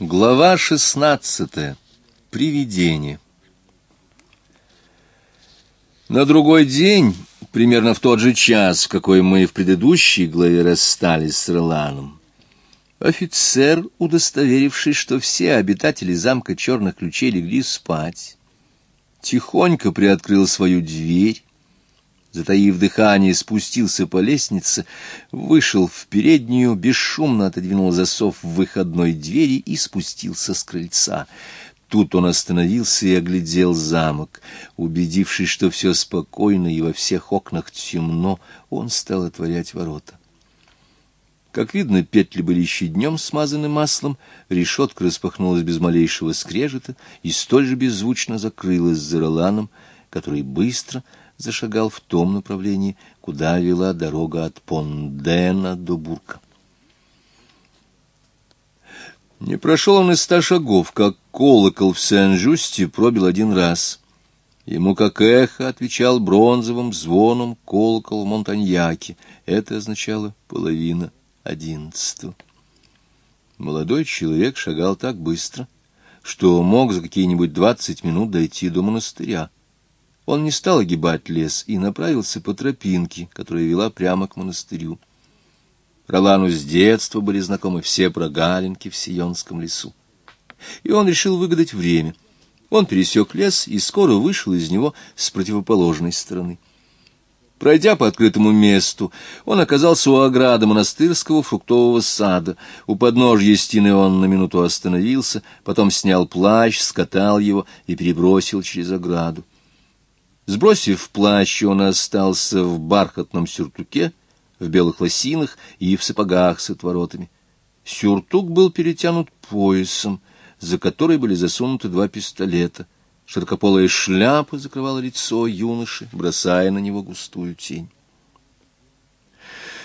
Глава шестнадцатая. Привидение. На другой день, примерно в тот же час, в какой мы в предыдущей главе расстались с Роланом, офицер, удостоверившись, что все обитатели замка черных ключей легли спать, тихонько приоткрыл свою дверь затаив дыхание, спустился по лестнице, вышел в переднюю, бесшумно отодвинул засов в выходной двери и спустился с крыльца. Тут он остановился и оглядел замок. Убедившись, что все спокойно и во всех окнах темно, он стал отворять ворота. Как видно, петли были еще днем смазаны маслом, решетка распахнулась без малейшего скрежета и столь же беззвучно закрылась за Роланом, который быстро, зашагал в том направлении, куда вела дорога от Пондена до Бурка. Не прошел он и ста шагов, как колокол в Сен-Жусте пробил один раз. Ему, как эхо, отвечал бронзовым звоном колокол в Монтаньяке. Это означало половина одиннадцатого. Молодой человек шагал так быстро, что мог за какие-нибудь двадцать минут дойти до монастыря. Он не стал огибать лес и направился по тропинке, которая вела прямо к монастырю. Ролану с детства были знакомы все прогалинки в Сионском лесу. И он решил выгадать время. Он пересек лес и скоро вышел из него с противоположной стороны. Пройдя по открытому месту, он оказался у ограды монастырского фруктового сада. У подножья стены он на минуту остановился, потом снял плащ, скатал его и перебросил через ограду. Сбросив плащ, он остался в бархатном сюртуке, в белых лосинах и в сапогах с отворотами. Сюртук был перетянут поясом, за который были засунуты два пистолета. Широкополая шляпа закрывала лицо юноши, бросая на него густую тень.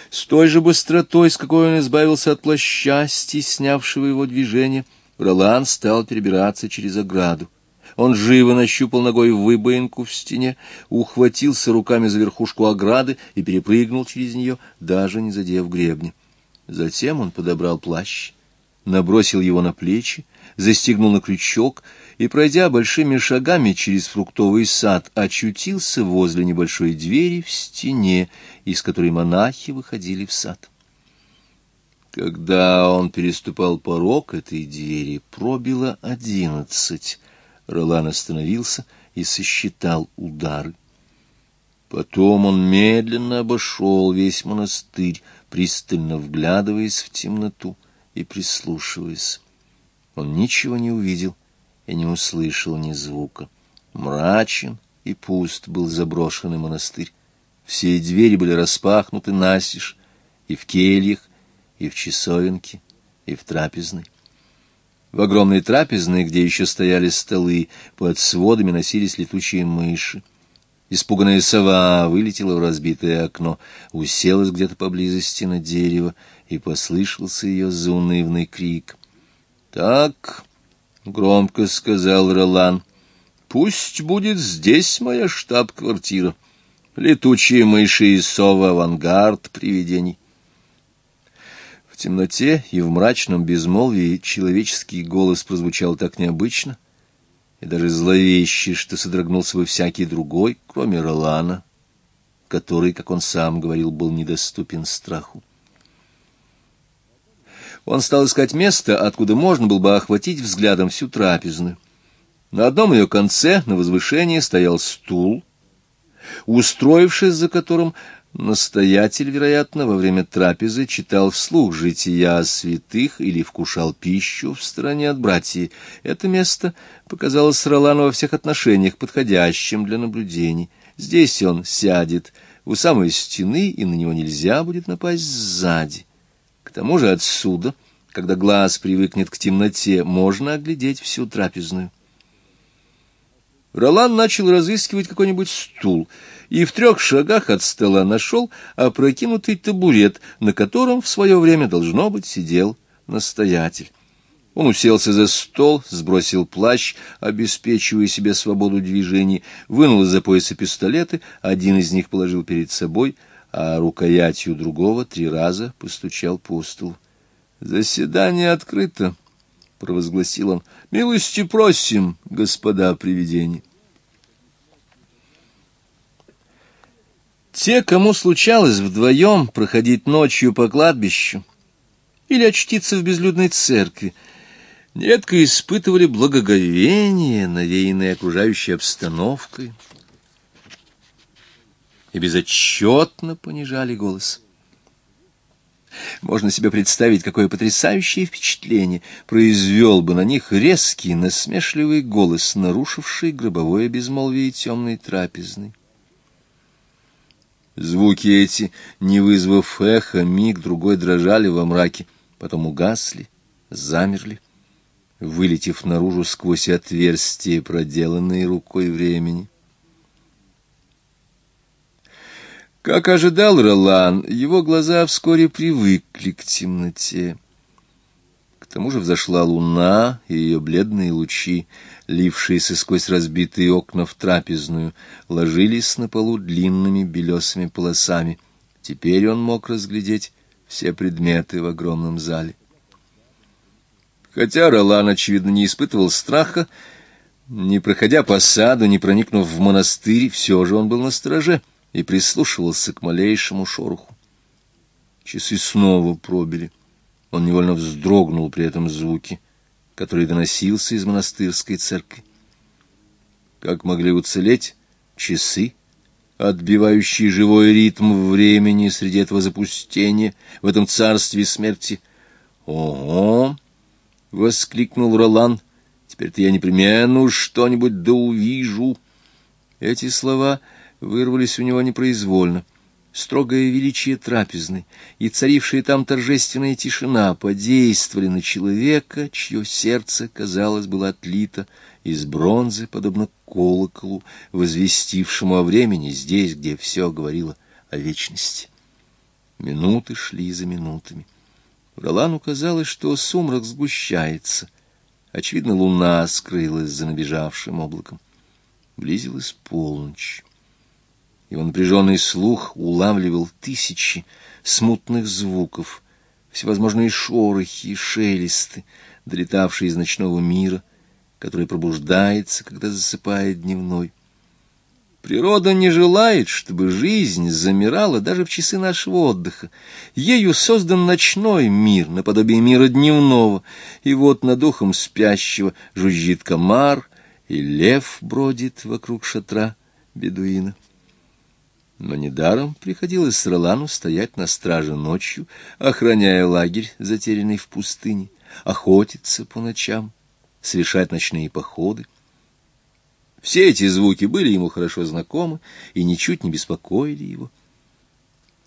С той же быстротой, с какой он избавился от плаща, стеснявшего его движение, Ролан стал перебираться через ограду. Он живо нащупал ногой выбоинку в стене, ухватился руками за верхушку ограды и перепрыгнул через нее, даже не задев гребня. Затем он подобрал плащ, набросил его на плечи, застегнул на крючок и, пройдя большими шагами через фруктовый сад, очутился возле небольшой двери в стене, из которой монахи выходили в сад. Когда он переступал порог этой двери, пробило одиннадцать — Ролан остановился и сосчитал удары. Потом он медленно обошел весь монастырь, пристально вглядываясь в темноту и прислушиваясь. Он ничего не увидел и не услышал ни звука. Мрачен и пуст был заброшенный монастырь. Все двери были распахнуты настежь, и в кельях, и в часовенке, и в трапезной. В огромной трапезной, где еще стояли столы, под сводами носились летучие мыши. Испуганная сова вылетела в разбитое окно, уселась где-то поблизости на дерево, и послышался ее заунывный крик. — Так, — громко сказал Ролан, — пусть будет здесь моя штаб-квартира. Летучие мыши и сова — авангард привидений. В темноте и в мрачном безмолвии человеческий голос прозвучал так необычно и даже зловеще, что содрогнулся бы всякий другой, кроме Ролана, который, как он сам говорил, был недоступен страху. Он стал искать место, откуда можно было бы охватить взглядом всю трапезную. На одном ее конце, на возвышении, стоял стул, устроившись за которым, Настоятель, вероятно, во время трапезы читал вслух жития святых или вкушал пищу в стороне от братьев. Это место показалось Ролану во всех отношениях подходящим для наблюдений. Здесь он сядет у самой стены, и на него нельзя будет напасть сзади. К тому же отсюда, когда глаз привыкнет к темноте, можно оглядеть всю трапезную. Ролан начал разыскивать какой-нибудь стул — и в трех шагах от стола нашел опрокинутый табурет, на котором в свое время, должно быть, сидел настоятель. Он уселся за стол, сбросил плащ, обеспечивая себе свободу движений, вынул из-за пояса пистолеты, один из них положил перед собой, а рукоятью другого три раза постучал по столу. «Заседание открыто», — провозгласил он, — «милости просим, господа привидения». Те, кому случалось вдвоем проходить ночью по кладбищу или очтиться в безлюдной церкви, нередко испытывали благоговение, навеянное окружающей обстановкой, и безотчетно понижали голос. Можно себе представить, какое потрясающее впечатление произвел бы на них резкий, насмешливый голос, нарушивший гробовое безмолвие темной трапезной. Звуки эти, не вызвав эхо, миг-другой дрожали во мраке, потом угасли, замерли, вылетев наружу сквозь отверстия, проделанные рукой времени. Как ожидал Ролан, его глаза вскоре привыкли к темноте. К тому же взошла луна, и ее бледные лучи, лившиеся сквозь разбитые окна в трапезную, ложились на полу длинными белесыми полосами. Теперь он мог разглядеть все предметы в огромном зале. Хотя Ролан, очевидно, не испытывал страха, не проходя по саду, не проникнув в монастырь, все же он был на страже и прислушивался к малейшему шороху. Часы снова пробили. Он невольно вздрогнул при этом звуке, который доносился из монастырской церкви. Как могли уцелеть часы, отбивающие живой ритм времени среди этого запустения, в этом царстве смерти? «Ого!» — воскликнул Ролан. «Теперь-то я непременно что-нибудь да увижу». Эти слова вырвались у него непроизвольно — строгое величие трапезной и царившая там торжественная тишина подействовали на человека, чье сердце, казалось, было отлито из бронзы, подобно колоколу, возвестившему о времени здесь, где все говорило о вечности. Минуты шли за минутами. Ролану казалось, что сумрак сгущается. Очевидно, луна скрылась за набежавшим облаком. Близилась полночь. Его напряженный слух улавливал тысячи смутных звуков, всевозможные шорохи и шелесты, долетавшие из ночного мира, который пробуждается, когда засыпает дневной. Природа не желает, чтобы жизнь замирала даже в часы нашего отдыха. Ею создан ночной мир, наподобие мира дневного, и вот над духом спящего жужжит комар, и лев бродит вокруг шатра бедуина. Но недаром приходилось Ролану стоять на страже ночью, охраняя лагерь, затерянный в пустыне, охотиться по ночам, совершать ночные походы. Все эти звуки были ему хорошо знакомы и ничуть не беспокоили его.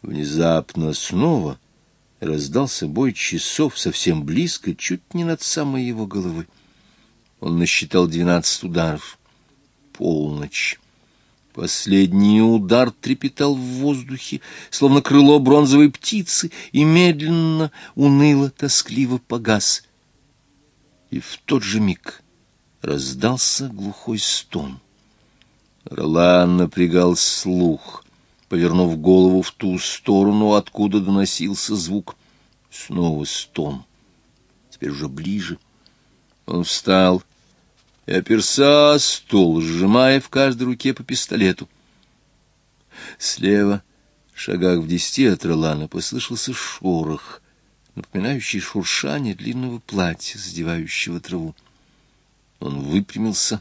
Внезапно снова раздался бой часов совсем близко, чуть не над самой его головой. Он насчитал двенадцать ударов. Полночь. Последний удар трепетал в воздухе, словно крыло бронзовой птицы, и медленно, уныло, тоскливо погас. И в тот же миг раздался глухой стон. Ролан напрягал слух, повернув голову в ту сторону, откуда доносился звук. Снова стон. Теперь уже ближе. Он встал и оперся стол, сжимая в каждой руке по пистолету. Слева, шагах в десяти от Ролана, послышался шорох, напоминающий шуршание длинного платья, задевающего траву. Он выпрямился,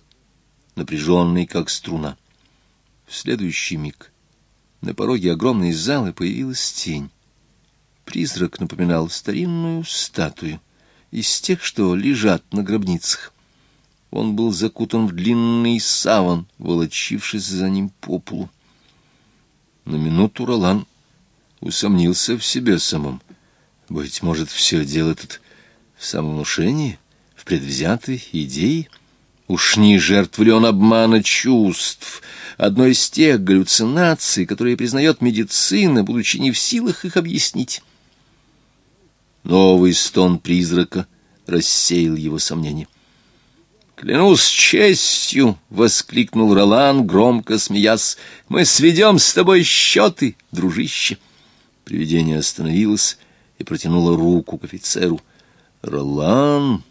напряженный, как струна. В следующий миг на пороге огромной залы появилась тень. Призрак напоминал старинную статую из тех, что лежат на гробницах. Он был закутан в длинный саван, волочившись за ним по полу. На минуту Ролан усомнился в себе самом. Быть может, все дело тут в самовнушении, в предвзятой идее? Уж не жертв ли он обмана чувств, одной из тех галлюцинаций, которые признает медицина, будучи не в силах их объяснить? Новый стон призрака рассеял его сомнения. «Клянусь честью!» — воскликнул Ролан, громко смеясь. «Мы сведем с тобой счеты, дружище!» Привидение остановилось и протянуло руку к офицеру. «Ролан!»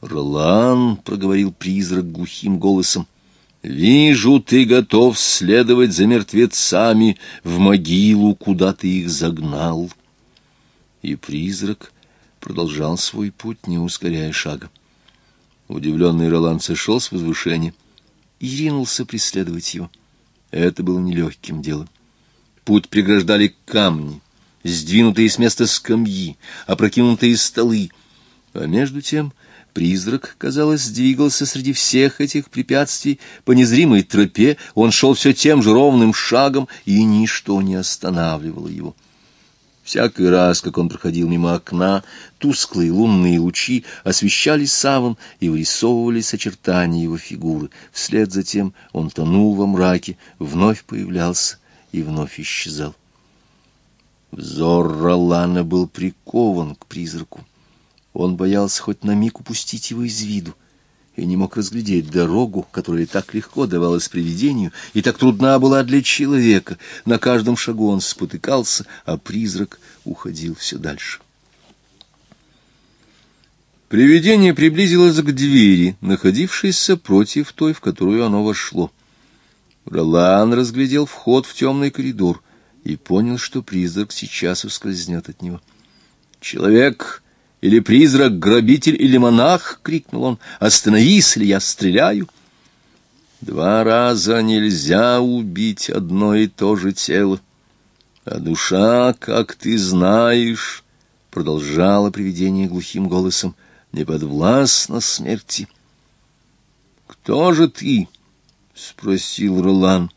«Ролан», — проговорил призрак глухим голосом, — «вижу, ты готов следовать за мертвецами в могилу, куда ты их загнал». И призрак продолжал свой путь, не ускоряя шага. Удивленный Ролан сошел с возвышения и ринулся преследовать его. Это было нелегким делом. Путь преграждали камни, сдвинутые с места скамьи, опрокинутые столы. А между тем призрак, казалось, двигался среди всех этих препятствий по незримой тропе, он шел все тем же ровным шагом, и ничто не останавливало его. Всякий раз, как он проходил мимо окна, тусклые лунные лучи освещали саван и вырисовывались очертания его фигуры. Вслед за тем он тонул во мраке, вновь появлялся и вновь исчезал. Взор Ролана был прикован к призраку. Он боялся хоть на миг упустить его из виду и не мог разглядеть дорогу, которая так легко давалась привидению и так трудна была для человека. На каждом шагу он спотыкался, а призрак уходил все дальше. Привидение приблизилось к двери, находившейся против той, в которую оно вошло. Ролан разглядел вход в темный коридор и понял, что призрак сейчас ускользнет от него. «Человек!» Или призрак, грабитель или монах? — крикнул он. — Остановись, или я стреляю. Два раза нельзя убить одно и то же тело. А душа, как ты знаешь, — продолжало привидение глухим голосом, — не подвластна смерти. — Кто же ты? — спросил Ролан.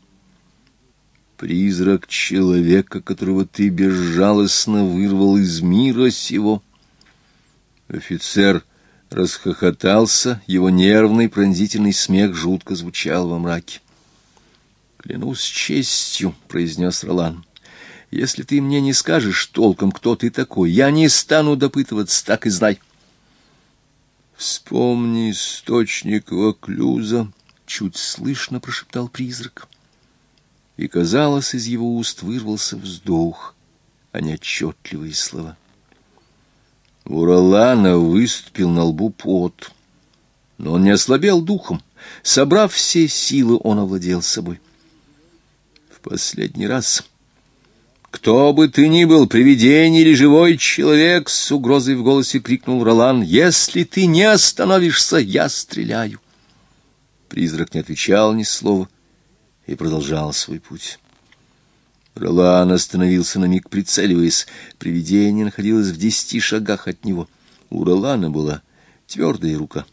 — Призрак человека, которого ты безжалостно вырвал из мира сего. — Офицер расхохотался, его нервный пронзительный смех жутко звучал во мраке. «Клянусь честью», — произнес Ролан, — «если ты мне не скажешь толком, кто ты такой, я не стану допытываться, так и знай». «Вспомни источник Ваклюза», — чуть слышно прошептал призрак. И, казалось, из его уст вырвался вздох, а не отчетливые слова. У выступил на лбу пот. Но он не ослабел духом. Собрав все силы, он овладел собой. В последний раз... «Кто бы ты ни был, привидение или живой человек!» — с угрозой в голосе крикнул Ролан. «Если ты не остановишься, я стреляю!» Призрак не отвечал ни слова и продолжал свой путь. Ролан остановился на миг, прицеливаясь. Привидение находилось в десяти шагах от него. У Ролана была твердая рука.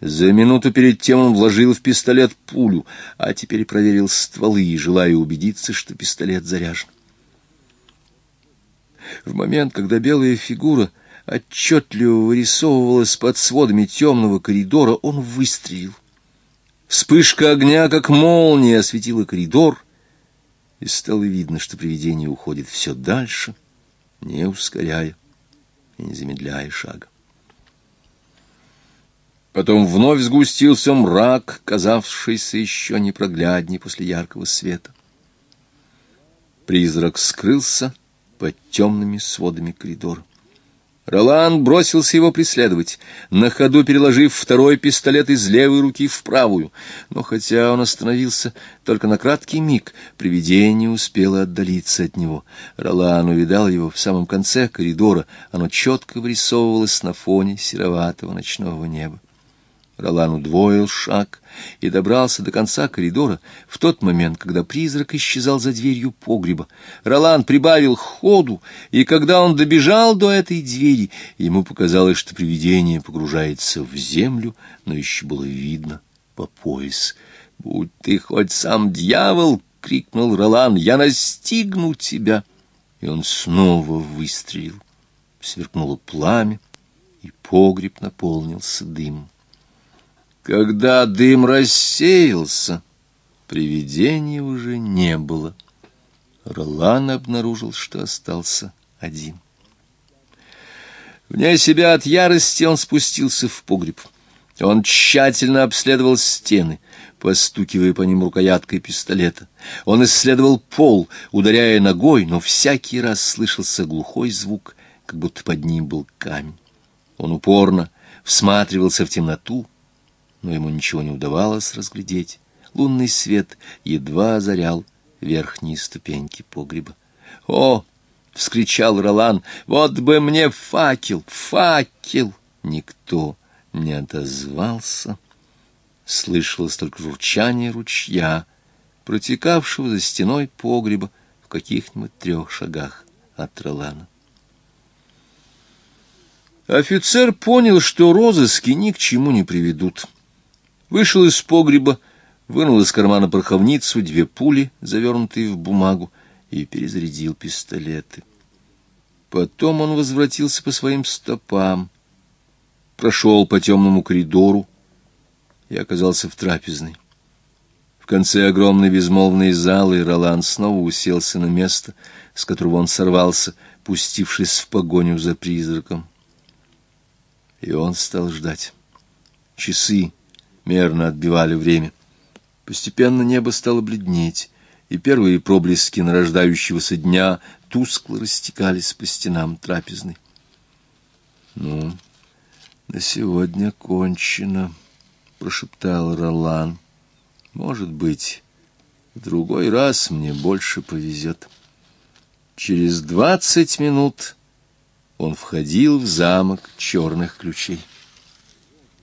За минуту перед тем он вложил в пистолет пулю, а теперь проверил стволы, желая убедиться, что пистолет заряжен. В момент, когда белая фигура отчетливо вырисовывалась под сводами темного коридора, он выстрелил. Вспышка огня, как молния, осветила коридор — и стало видно, что привидение уходит все дальше, не ускоряя и не замедляя шага. Потом вновь сгустился мрак, казавшийся еще непроглядней после яркого света. Призрак скрылся под темными сводами коридора. Ролан бросился его преследовать, на ходу переложив второй пистолет из левой руки в правую. Но хотя он остановился только на краткий миг, привидение успело отдалиться от него. Ролан увидал его в самом конце коридора, оно четко вырисовывалось на фоне сероватого ночного неба. Ролан удвоил шаг и добрался до конца коридора в тот момент, когда призрак исчезал за дверью погреба. Ролан прибавил ходу, и когда он добежал до этой двери, ему показалось, что привидение погружается в землю, но еще было видно по пояс. «Будь ты хоть сам дьявол!» — крикнул Ролан. «Я настигну тебя!» И он снова выстрелил. Сверкнуло пламя, и погреб наполнился дымом. Когда дым рассеялся, привидения уже не было. Ролан обнаружил, что остался один. Вне себя от ярости он спустился в погреб. Он тщательно обследовал стены, постукивая по ним рукояткой пистолета. Он исследовал пол, ударяя ногой, но всякий раз слышался глухой звук, как будто под ним был камень. Он упорно всматривался в темноту, но ему ничего не удавалось разглядеть. Лунный свет едва озарял верхние ступеньки погреба. «О!» — вскричал Ролан. «Вот бы мне факел! Факел!» Никто не отозвался. Слышалось только журчание ручья, протекавшего за стеной погреба в каких-нибудь трех шагах от Ролана. Офицер понял, что розыски ни к чему не приведут. Вышел из погреба, вынул из кармана пороховницу две пули, завернутые в бумагу, и перезарядил пистолеты. Потом он возвратился по своим стопам, прошел по темному коридору и оказался в трапезной. В конце огромной безмолвной залы Ролан снова уселся на место, с которого он сорвался, пустившись в погоню за призраком. И он стал ждать. Часы мерно отбивали время. Постепенно небо стало бледнеть, и первые проблески нарождающегося дня тускло растекались по стенам трапезной. «Ну, на сегодня кончено», — прошептал Ролан. «Может быть, в другой раз мне больше повезет». Через двадцать минут он входил в замок черных ключей.